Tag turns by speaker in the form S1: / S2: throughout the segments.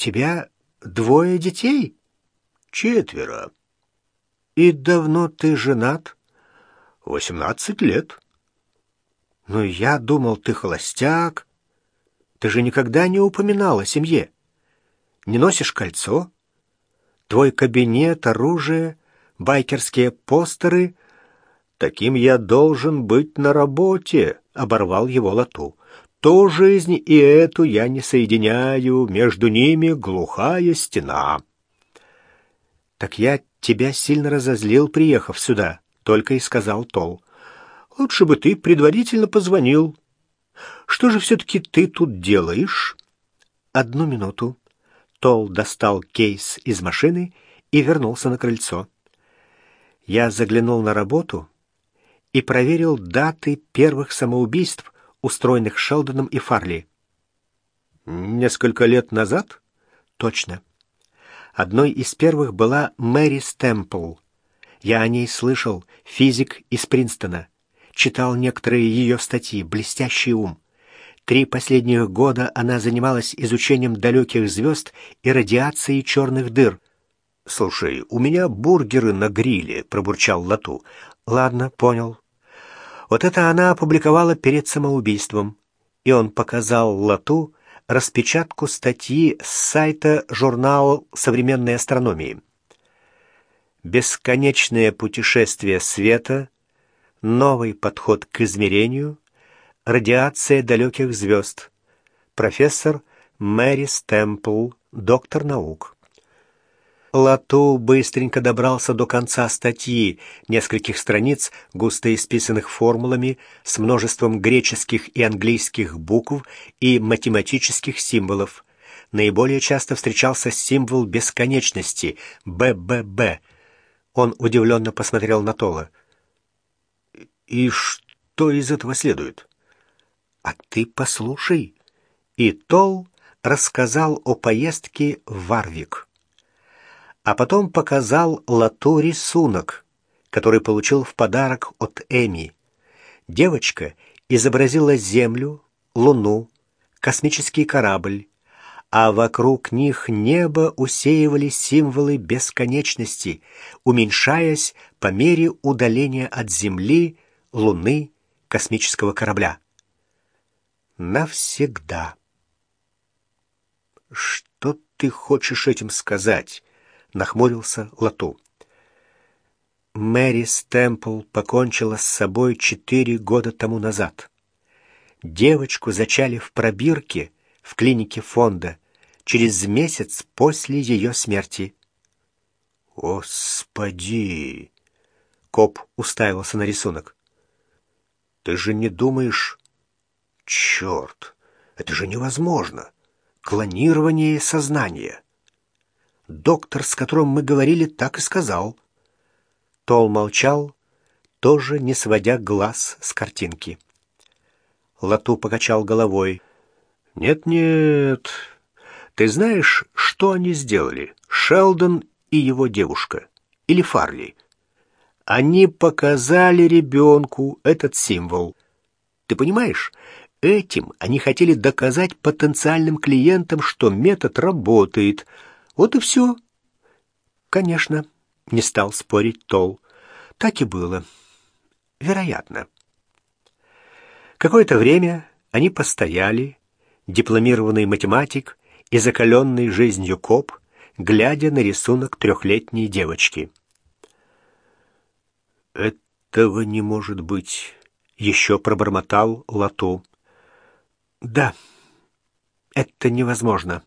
S1: тебя двое детей?»
S2: «Четверо».
S1: «И давно ты женат?»
S2: «Восемнадцать лет».
S1: «Ну, я думал, ты холостяк. Ты же никогда не упоминал о семье. Не носишь кольцо? Твой кабинет, оружие, байкерские постеры...»
S2: «Таким я должен быть на работе», — оборвал его Лату. «Ту жизнь и эту я не соединяю, между ними глухая стена».
S1: «Так я тебя сильно разозлил, приехав сюда», — только и сказал Тол.
S2: Лучше бы ты предварительно позвонил. Что же все-таки ты тут делаешь?
S1: Одну минуту. Тол достал кейс из машины и вернулся на крыльцо. Я заглянул на работу и проверил даты первых самоубийств, устроенных Шелдоном и Фарли.
S2: Несколько лет назад?
S1: Точно. Одной из первых была Мэри Стэмпл. Я о ней слышал, физик из Принстона читал некоторые ее статьи, блестящий ум. Три последних года она занималась изучением далеких звезд и радиацией черных дыр.
S2: «Слушай, у меня бургеры на гриле», — пробурчал Лату.
S1: «Ладно, понял». Вот это она опубликовала перед самоубийством. И он показал Лату распечатку статьи с сайта журнала современной астрономии. «Бесконечное путешествие света» новый подход к измерению, радиация далеких звезд. Профессор Мэри Стэмпл, доктор наук. Лату быстренько добрался до конца статьи, нескольких страниц, густо исписанных формулами, с множеством греческих и английских букв и математических символов. Наиболее часто встречался символ бесконечности — БББ. Он удивленно посмотрел на Тола.
S2: И что из этого следует?
S1: А ты послушай. И Тол рассказал о поездке в Варвик. А потом показал Лату рисунок, который получил в подарок от Эми. Девочка изобразила Землю, Луну, космический корабль, а вокруг них небо усеивали символы бесконечности, уменьшаясь по мере удаления от Земли Луны, космического корабля. Навсегда.
S2: «Что ты хочешь этим сказать?» — нахмурился Лату.
S1: Мэри Стэмпл покончила с собой четыре года тому назад. Девочку зачали в пробирке в клинике фонда через месяц после ее смерти.
S2: «Господи!» — коп уставился на рисунок. Ты же не думаешь... Черт, это же невозможно. Клонирование сознания. Доктор, с которым мы говорили, так и сказал.
S1: Тол молчал, тоже не сводя глаз с картинки. Лату покачал головой.
S2: «Нет-нет, ты знаешь, что они сделали, Шелдон и его девушка? Или Фарли?» Они показали ребенку этот символ. Ты понимаешь, этим они хотели доказать потенциальным клиентам, что метод работает. Вот и все.
S1: Конечно, не стал спорить Тол. Так и было. Вероятно. Какое-то время они постояли, дипломированный математик и закаленный жизнью коп, глядя на рисунок трехлетней девочки.
S2: «Этого не может быть», — еще пробормотал Лату.
S1: «Да, это невозможно».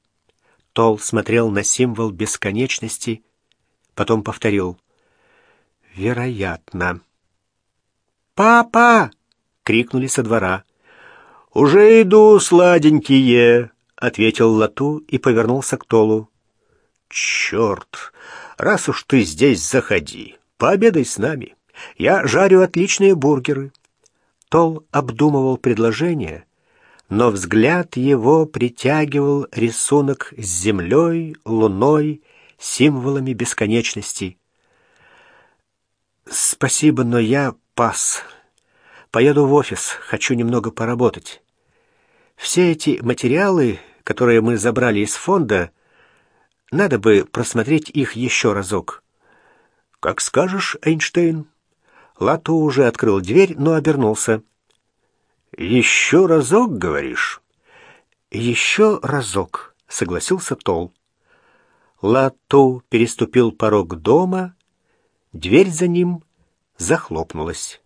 S1: Тол смотрел на символ бесконечности, потом повторил. «Вероятно».
S2: «Папа!» — крикнули со двора. «Уже иду, сладенькие!» — ответил Лату и повернулся к Толу. «Черт! Раз уж ты здесь, заходи, пообедай с нами». Я жарю отличные бургеры».
S1: Тол обдумывал предложение, но взгляд его притягивал рисунок с землей, луной, символами бесконечности. «Спасибо, но я пас. Поеду в офис, хочу немного поработать. Все эти материалы, которые мы забрали из фонда, Надо бы просмотреть их еще разок.
S2: Как скажешь, Эйнштейн.
S1: Лато уже открыл дверь, но обернулся.
S2: Еще разок, говоришь?
S1: Еще разок, согласился Тол. Лато переступил порог дома, дверь за ним захлопнулась.